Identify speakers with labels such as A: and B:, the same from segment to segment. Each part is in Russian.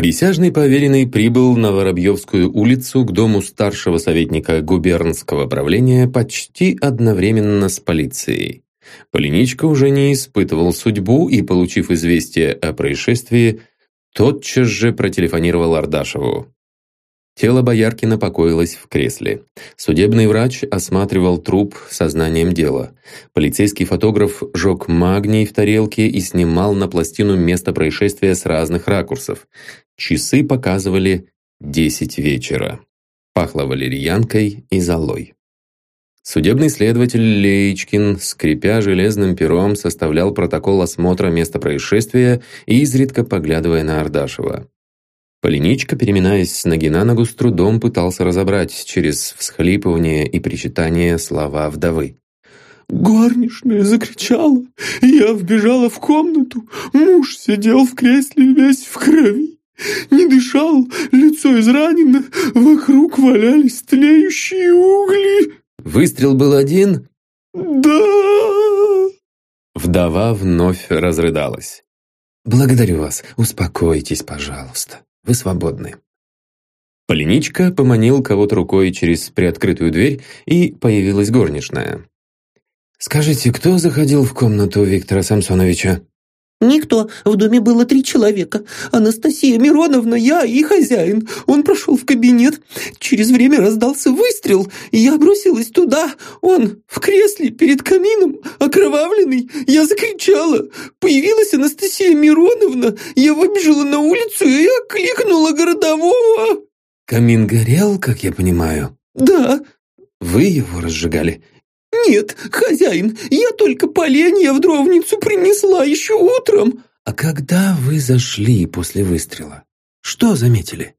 A: Присяжный поверенный прибыл на Воробьевскую улицу к дому старшего советника губернского правления почти одновременно с полицией. Полиничка уже не испытывал судьбу и, получив известие о происшествии, тотчас же протелефонировал Ардашеву. Тело Бояркина покоилось в кресле. Судебный врач осматривал труп сознанием дела. Полицейский фотограф жег магний в тарелке и снимал на пластину место происшествия с разных ракурсов. Часы показывали десять вечера. Пахло валерьянкой и золой. Судебный следователь Леечкин, скрипя железным пером, составлял протокол осмотра места происшествия и изредка поглядывая на Ардашева. Полиничка, переминаясь с ноги на ногу, с трудом пытался разобрать через всхлипывание и причитание слова вдовы.
B: Горничная закричала, я вбежала в комнату, муж сидел в кресле весь в крови не дышал, лицо изранено, вокруг валялись тлеющие угли.
A: Выстрел был один?
B: Да.
A: Вдова вновь разрыдалась.
C: Благодарю вас, успокойтесь, пожалуйста. Вы свободны.
A: Полиничка поманил кого-то рукой через приоткрытую дверь, и появилась горничная.
C: «Скажите, кто заходил в комнату Виктора Самсоновича?»
D: Никто. В доме было три человека. Анастасия Мироновна, я и хозяин. Он прошел в кабинет. Через время раздался выстрел, и я бросилась туда. Он в кресле перед камином, окровавленный. Я закричала. Появилась Анастасия Мироновна. Я выбежала на улицу и окликнула городового.
C: Камин горел, как я понимаю.
D: Да.
C: Вы его разжигали
D: «Нет, хозяин, я только поленья в дровницу принесла еще утром».
C: «А когда вы зашли после выстрела? Что заметили?»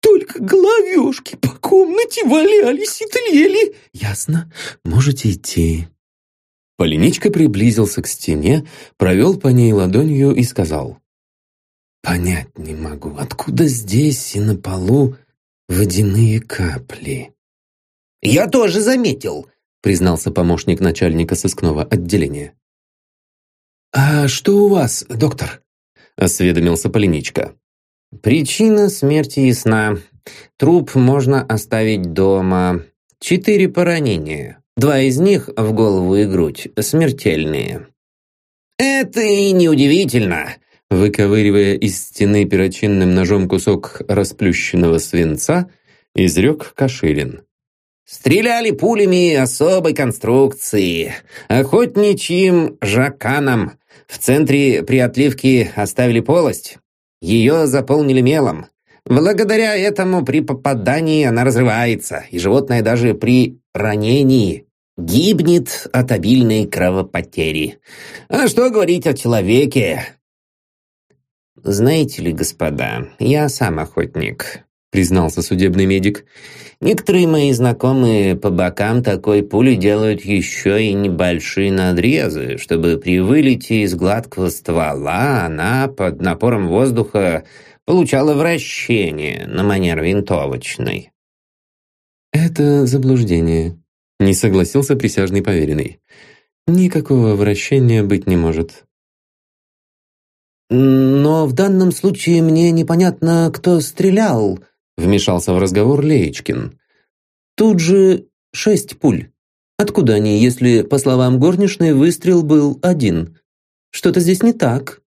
D: «Только головешки по комнате валялись и тлели».
C: «Ясно. Можете идти».
A: Полиничка приблизился к стене, провел по ней ладонью и сказал.
C: «Понять не могу, откуда здесь и на полу водяные капли?»
D: «Я тоже заметил
A: признался помощник начальника сыскного отделения.
C: «А что у вас, доктор?» – осведомился Полиничка.
E: «Причина смерти ясна. Труп можно оставить дома. Четыре поранения. Два из них в голову и грудь, смертельные». «Это и неудивительно!»
A: Выковыривая из стены перочинным ножом кусок расплющенного свинца, изрек Каширин.
E: Стреляли пулями особой конструкции, охотничьим жаканом. В центре при отливке оставили полость. Ее заполнили мелом. Благодаря этому при попадании она разрывается, и животное даже при ранении гибнет от обильной кровопотери. А что говорить о человеке? Знаете ли, господа, я сам охотник признался судебный медик. «Некоторые мои знакомые по бокам такой пули делают еще и небольшие надрезы, чтобы при вылете из гладкого ствола она под напором воздуха получала вращение на манер винтовочной».
A: «Это заблуждение», — не согласился присяжный поверенный. «Никакого вращения быть не может».
D: «Но в данном случае мне непонятно, кто стрелял»,
A: Вмешался в разговор Леечкин.
D: Тут же шесть пуль. Откуда они, если, по словам горничной, выстрел был один? Что-то здесь не так.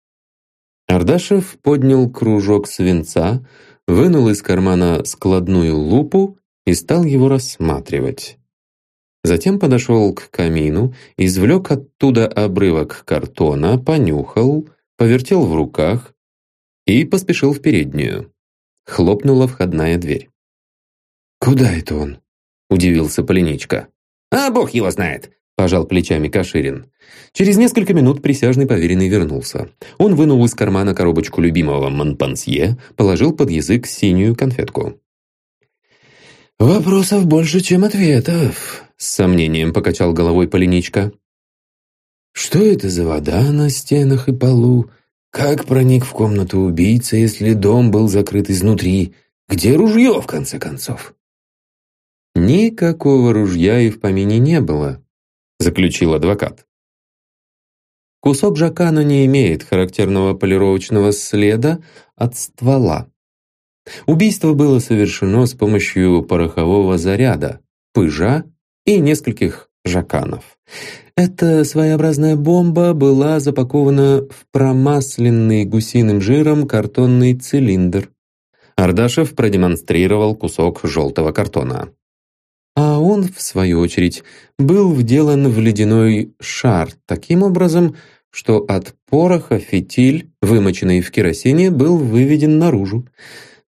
A: Ардашев поднял кружок свинца, вынул из кармана складную лупу и стал его рассматривать. Затем подошел к камину, извлек оттуда обрывок картона, понюхал, повертел в руках и поспешил в переднюю. Хлопнула входная дверь.
C: «Куда это он?» – удивился Полиничка.
E: «А бог его знает!»
A: – пожал плечами Каширин. Через несколько минут присяжный поверенный вернулся. Он вынул из кармана коробочку любимого монпансье, положил под язык синюю конфетку.
C: «Вопросов больше, чем ответов», –
A: с сомнением покачал головой Полиничка.
C: «Что это за вода на стенах и полу? Как проник в комнату убийца, если дом был закрыт изнутри? Где ружье, в конце концов?
A: Никакого ружья и в помине не было, заключил адвокат. Кусок жакана не имеет характерного полировочного следа от ствола. Убийство было совершено с помощью порохового заряда, пыжа и нескольких Жаканов. Эта своеобразная бомба была запакована в промасленный гусиным жиром картонный цилиндр. Ардашев продемонстрировал кусок желтого картона. А он, в свою очередь, был вделан в ледяной шар таким образом, что от пороха фитиль, вымоченный в керосине, был выведен наружу.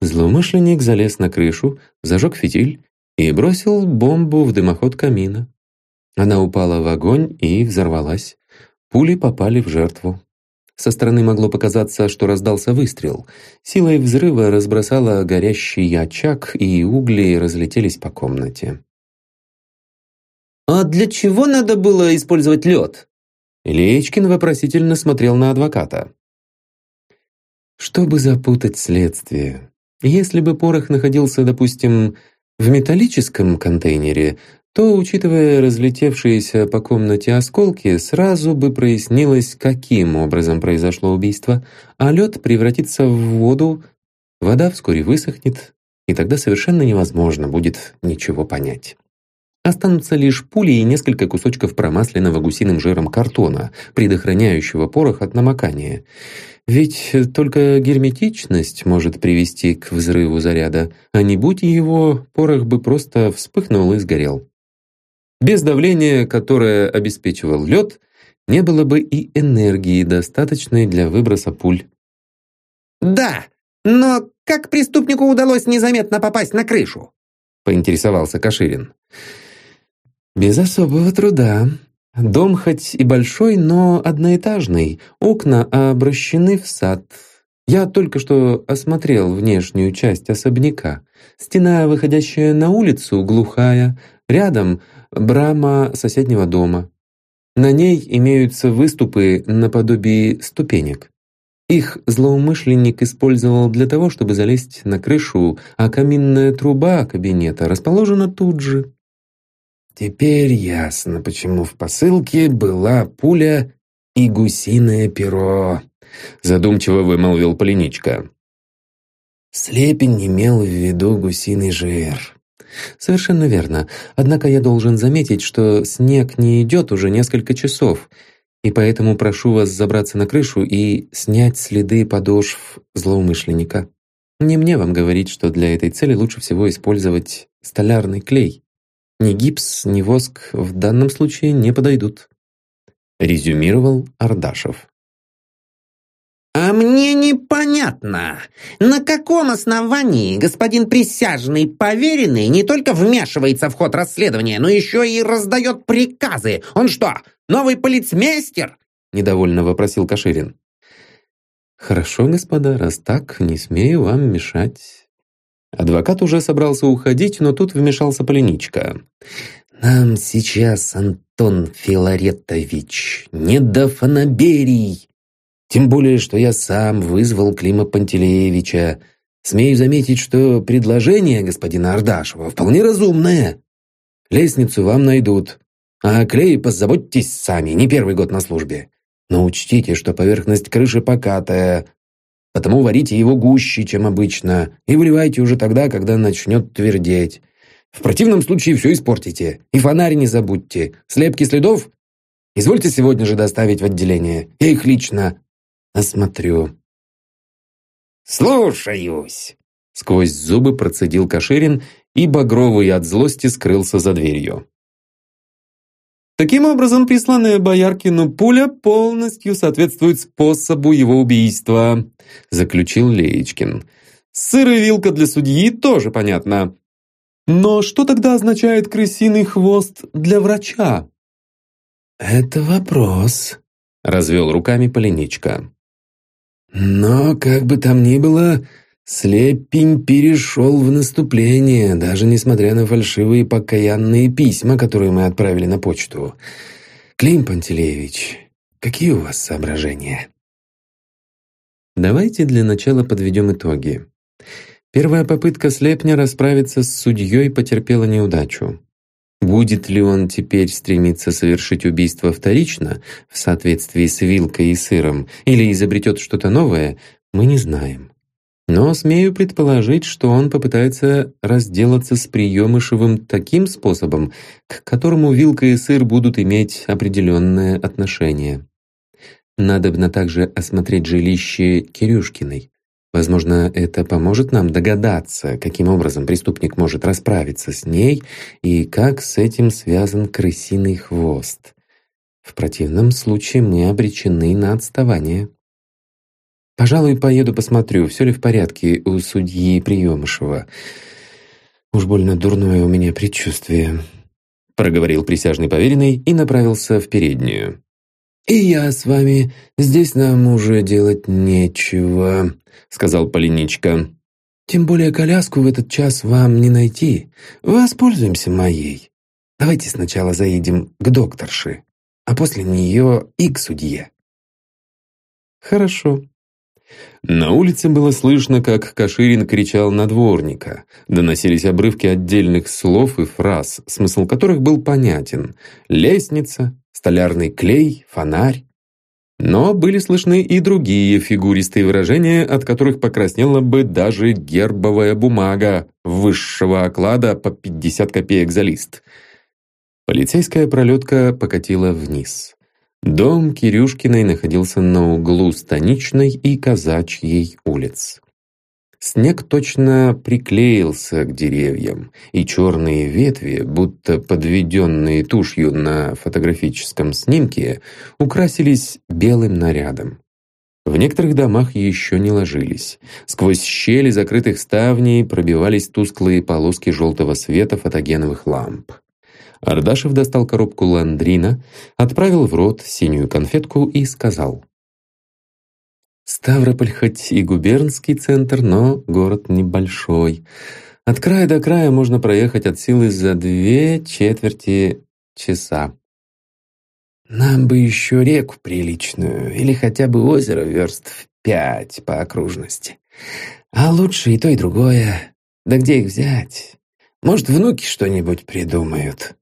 A: Злоумышленник залез на крышу, зажег фитиль и бросил бомбу в дымоход камина. Она упала в огонь и взорвалась. Пули попали в жертву. Со стороны могло показаться, что раздался выстрел. Силой взрыва разбросала горящий очаг, и угли разлетелись по комнате.
D: «А для чего надо было использовать лед?»
A: Лечкин вопросительно смотрел на адвоката. «Чтобы запутать следствие. Если бы порох находился, допустим, в металлическом контейнере, то, учитывая разлетевшиеся по комнате осколки, сразу бы прояснилось, каким образом произошло убийство, а лед превратится в воду, вода вскоре высохнет, и тогда совершенно невозможно будет ничего понять. Останутся лишь пули и несколько кусочков промасленного гусиным жиром картона, предохраняющего порох от намокания. Ведь только герметичность может привести к взрыву заряда, а не будь его, порох бы просто вспыхнул и сгорел. Без давления, которое обеспечивал лед, не было бы и энергии, достаточной для выброса пуль.
E: «Да, но как преступнику удалось незаметно попасть на крышу?»
A: — поинтересовался Каширин. «Без особого труда. Дом хоть и большой, но одноэтажный. Окна обращены в сад. Я только что осмотрел внешнюю часть особняка. Стена, выходящая на улицу, глухая. Рядом брама соседнего дома. На ней имеются выступы наподобие ступенек. Их злоумышленник использовал для того, чтобы залезть на крышу, а каминная труба кабинета расположена тут же.
C: Теперь ясно, почему в посылке была пуля и гусиное перо, задумчиво вымолвил Полиничка. Слепень имел в виду гусиный жир.
A: Совершенно верно. Однако я должен заметить, что снег не идет уже несколько часов, и поэтому прошу вас забраться на крышу и снять следы подошв злоумышленника. Не мне вам говорить, что для этой цели лучше всего использовать столярный клей. Ни гипс, ни воск в данном случае не подойдут. Резюмировал Ардашев.
E: «А мне непонятно, на каком основании господин присяжный поверенный не только вмешивается в ход расследования, но еще и раздает приказы. Он что, новый полицмейстер?»
A: – недовольно вопросил Каширин. «Хорошо, господа, раз так, не смею вам мешать». Адвокат уже собрался уходить, но тут вмешался Полиничка.
C: «Нам сейчас, Антон Филаретович, не до фанаберий!» Тем более, что я сам вызвал Клима Пантелеевича. Смею заметить, что предложение господина Ардашева вполне разумное. Лестницу вам найдут. А о клее позаботьтесь сами, не первый год на службе. Но учтите, что поверхность крыши покатая, потому варите его гуще, чем обычно, и выливайте уже тогда, когда начнет твердеть. В противном случае все испортите. И фонарь не забудьте. Слепки следов? Извольте сегодня же доставить в отделение. Я их лично осмотрю».
E: «Слушаюсь!»
A: — сквозь зубы процедил Каширин, и Багровый от злости скрылся за дверью. Таким образом, присланная Бояркину пуля полностью соответствует способу его убийства, заключил Леечкин. Сыр и вилка для судьи тоже понятно. Но что тогда означает крысиный хвост для врача?
C: Это вопрос,
A: развел руками Полиничка.
C: Но, как бы там ни было, Слепень перешел в наступление, даже несмотря на фальшивые покаянные письма, которые мы отправили на почту. Клим Пантелеевич, какие у вас соображения?
A: Давайте для начала подведем итоги. Первая попытка Слепня расправиться с судьей потерпела неудачу. Будет ли он теперь стремиться совершить убийство вторично, в соответствии с вилкой и сыром, или изобретет что-то новое, мы не знаем. Но смею предположить, что он попытается разделаться с приемышевым таким способом, к которому вилка и сыр будут иметь определенное отношение. Надобно также осмотреть жилище Кирюшкиной. Возможно, это поможет нам догадаться, каким образом преступник может расправиться с ней и как с этим связан крысиный хвост. В противном случае мы обречены на отставание. Пожалуй, поеду посмотрю, все ли в порядке у судьи Приемышева. Уж больно дурное у меня предчувствие. Проговорил присяжный поверенный и направился в переднюю. «И я с вами. Здесь нам уже делать нечего», — сказал Полиничка. «Тем более коляску в этот час вам не найти. Воспользуемся моей. Давайте сначала заедем к докторше, а после нее и к судье». «Хорошо». На улице было слышно, как Каширин кричал на дворника. Доносились обрывки отдельных слов и фраз, смысл которых был понятен. «Лестница», «столярный клей», «фонарь». Но были слышны и другие фигуристые выражения, от которых покраснела бы даже гербовая бумага высшего оклада по 50 копеек за лист. Полицейская пролетка покатила вниз. Дом Кирюшкиной находился на углу Станичной и Казачьей улиц. Снег точно приклеился к деревьям, и черные ветви, будто подведенные тушью на фотографическом снимке, украсились белым нарядом. В некоторых домах еще не ложились. Сквозь щели закрытых ставней пробивались тусклые полоски желтого света фотогеновых ламп. Ардашев достал коробку ландрина, отправил в рот синюю конфетку и сказал – Ставрополь хоть и губернский центр, но город небольшой. От края до края можно проехать от силы за две четверти часа. Нам бы еще реку приличную, или хотя бы озеро верст в пять по окружности. А лучше и то, и другое. Да где их взять? Может, внуки что-нибудь придумают.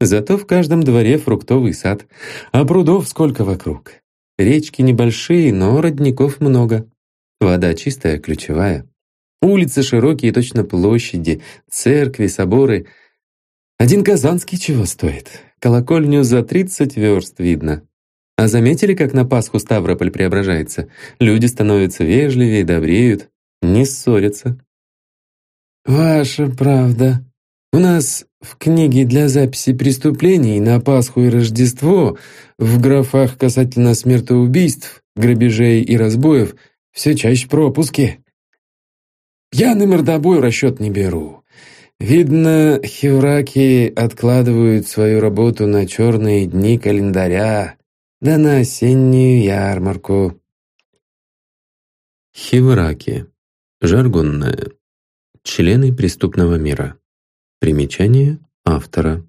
A: Зато в каждом дворе фруктовый сад, а прудов сколько вокруг. Речки небольшие, но родников много. Вода чистая, ключевая. Улицы широкие, точно площади, церкви, соборы. Один казанский чего стоит? Колокольню за 30 верст видно. А заметили, как на Пасху Ставрополь преображается? Люди становятся вежливее, добреют, не ссорятся. «Ваша правда», у нас в книге для записи преступлений на Пасху и Рождество в графах касательно смертоубийств, грабежей и разбоев все чаще пропуски. Пьяный мордобой в расчет не беру. Видно, хевраки откладывают свою работу на черные дни календаря, да на осеннюю ярмарку. Хевраки. Жаргонная. Члены преступного мира. Примечание автора.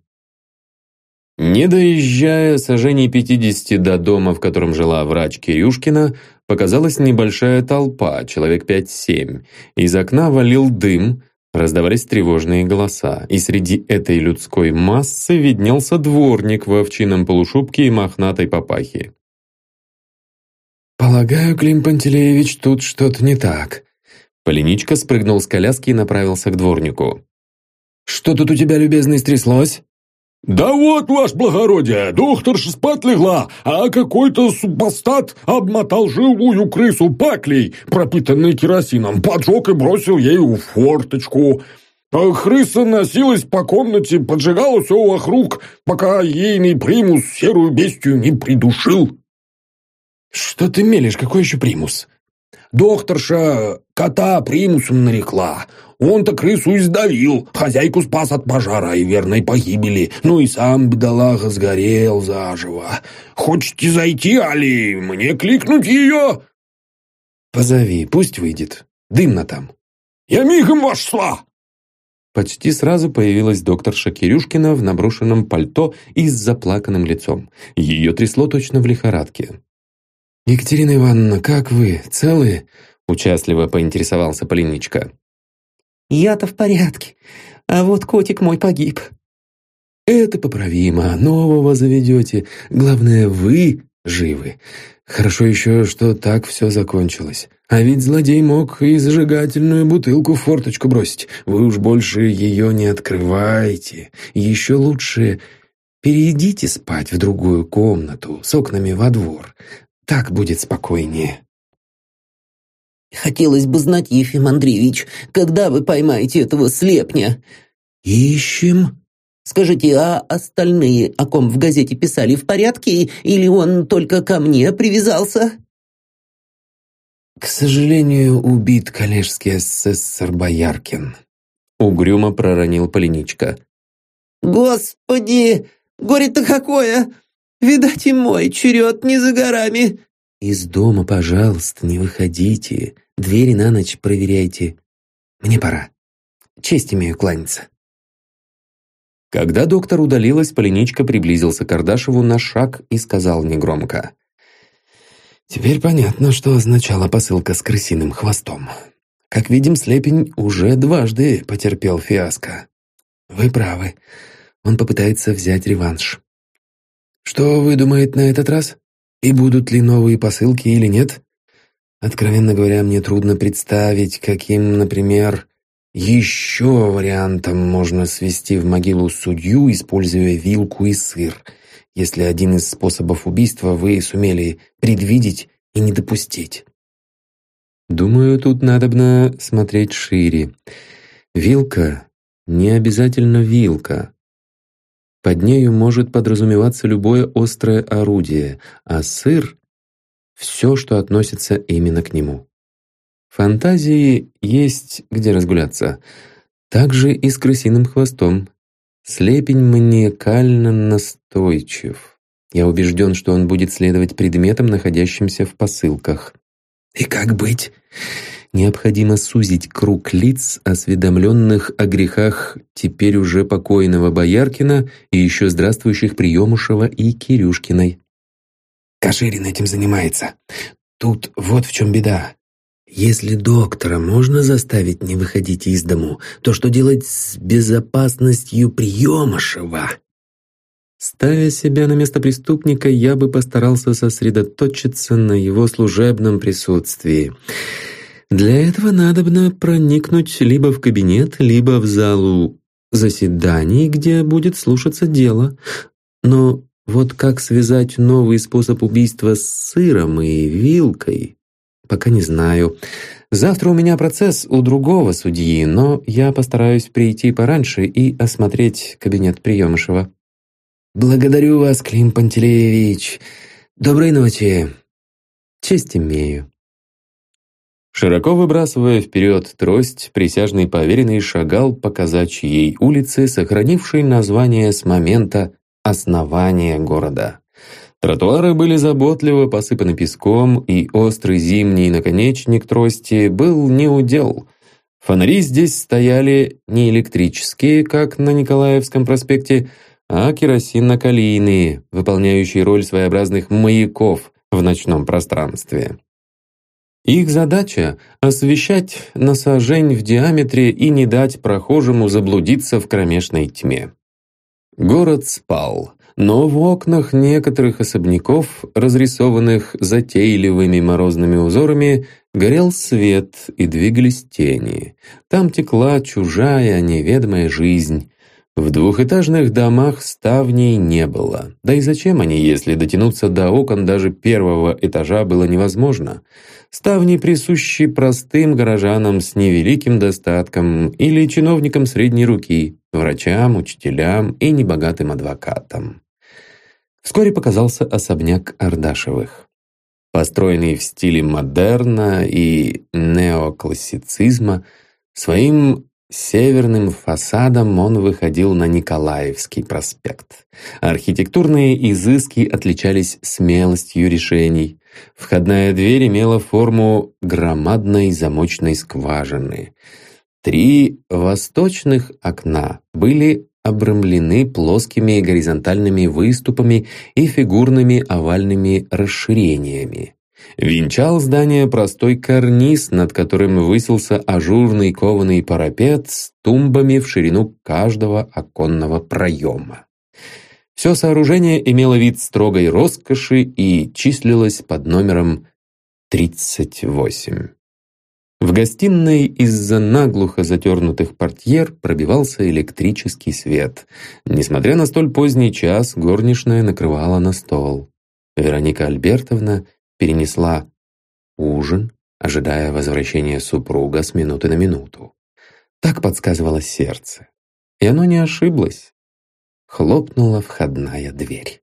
A: Не доезжая сажений пятидесяти до дома, в котором жила врач Кирюшкина, показалась небольшая толпа, человек 5-7. Из окна валил дым, раздавались тревожные голоса, и среди этой людской массы виднелся дворник в овчинном полушубке и мохнатой папахе. «Полагаю, Клим Пантелеевич, тут что-то не так». Полиничка спрыгнул с коляски и направился к дворнику. «Что тут у тебя, любезный, стряслось?»
B: «Да вот, ваше благородие, докторша спать легла, а какой-то супостат обмотал живую крысу паклей, пропитанной керосином, поджег и бросил ей в форточку. Крыса носилась по комнате, поджигала все вокруг, пока ейный примус серую бестию не придушил».
C: «Что ты мелешь, какой еще примус?»
B: Докторша кота примусом нарекла. Он-то крысу издавил, хозяйку спас от пожара и верной погибели. Ну и сам бедолага сгорел заживо. Хочете зайти, Али, мне кликнуть ее?»
C: «Позови, пусть выйдет. Дымно там».
B: «Я мигом вошла!»
A: Почти сразу появилась докторша Кирюшкина в наброшенном пальто и с заплаканным лицом. Ее трясло точно в лихорадке.
C: «Екатерина Ивановна, как вы? Целые?»
A: – участливо поинтересовался Полиничка.
D: «Я-то в порядке, а вот котик мой погиб».
C: «Это поправимо, нового заведете. Главное, вы живы. Хорошо еще, что так все закончилось. А ведь злодей мог и зажигательную бутылку в форточку бросить. Вы уж больше ее не открывайте. Еще лучше перейдите спать в другую комнату с окнами во двор. Так будет спокойнее.
D: Хотелось бы знать, Ефим Андреевич, когда вы поймаете этого слепня?
C: Ищем.
D: Скажите, а остальные, о ком в газете писали, в порядке? Или он только ко мне привязался?
C: К сожалению, убит коллежский асессор Бояркин.
A: Угрюмо проронил Полиничка.
D: Господи, горе-то какое! Видать, и мой черед не за горами».
C: «Из дома, пожалуйста, не выходите. Двери на ночь проверяйте. Мне пора. Честь имею кланяться».
A: Когда доктор удалилась, Полиничка приблизился к Ардашеву на шаг и сказал негромко.
C: «Теперь понятно, что означала посылка с крысиным хвостом. Как видим, Слепень уже дважды потерпел фиаско. Вы правы, он попытается взять реванш. Что выдумает на этот раз? И будут ли новые посылки или нет? Откровенно говоря, мне трудно представить, каким, например, еще вариантом можно свести в могилу судью, используя вилку и сыр, если один из способов убийства вы сумели предвидеть и не допустить.
A: Думаю, тут надобно смотреть шире. Вилка не обязательно вилка. Под нею может подразумеваться любое острое орудие, а сыр — все, что относится именно к нему. Фантазии есть где разгуляться. Также и с крысиным хвостом. Слепень маниакально настойчив. Я убежден, что он будет следовать предметам, находящимся в посылках.
C: «И как быть?
A: необходимо сузить круг лиц, осведомленных о грехах теперь уже покойного Бояркина и еще здравствующих Приемушева и Кирюшкиной.
C: «Каширин этим занимается. Тут вот в чем беда. Если доктора можно заставить не выходить из дому, то что делать с безопасностью Приемышева?»
A: Ставя себя на место преступника, я бы постарался сосредоточиться на его служебном присутствии. Для этого надобно проникнуть либо в кабинет, либо в залу заседаний, где будет слушаться дело. Но вот как связать новый способ убийства с сыром и вилкой, пока не знаю. Завтра у меня процесс у другого судьи, но я постараюсь прийти пораньше и осмотреть кабинет приемышева.
C: «Благодарю вас, Клим Пантелеевич. Доброй ночи.
A: Честь имею». Широко выбрасывая вперед трость, присяжный поверенный шагал по казачьей улице, сохранившей название с момента основания города. Тротуары были заботливо посыпаны песком, и острый зимний наконечник трости был не удел. Фонари здесь стояли не электрические, как на Николаевском проспекте, а керосинокалийные, выполняющие роль своеобразных маяков в ночном пространстве. Их задача — освещать насажень в диаметре и не дать прохожему заблудиться в кромешной тьме. Город спал, но в окнах некоторых особняков, разрисованных затейливыми морозными узорами, горел свет и двигались тени. Там текла чужая неведомая жизнь. В двухэтажных домах ставней не было. Да и зачем они, если дотянуться до окон даже первого этажа было невозможно? Ставни присущи простым горожанам с невеликим достатком или чиновникам средней руки, врачам, учителям и небогатым адвокатам. Вскоре показался особняк Ардашевых. Построенный в стиле модерна и неоклассицизма, своим Северным фасадом он выходил на Николаевский проспект. Архитектурные изыски отличались смелостью решений. Входная дверь имела форму громадной замочной скважины. Три восточных окна были обрамлены плоскими горизонтальными выступами и фигурными овальными расширениями. Венчал здание простой карниз, над которым высился ажурный кованый парапет с тумбами в ширину каждого оконного проема. Все сооружение имело вид строгой роскоши и числилось под номером 38. В гостиной из-за наглухо затернутых портьер пробивался электрический свет. Несмотря на столь поздний час, горничная накрывала на стол. Вероника Альбертовна – перенесла ужин, ожидая возвращения супруга с минуты на минуту. Так подсказывало сердце. И оно не ошиблось. Хлопнула входная дверь.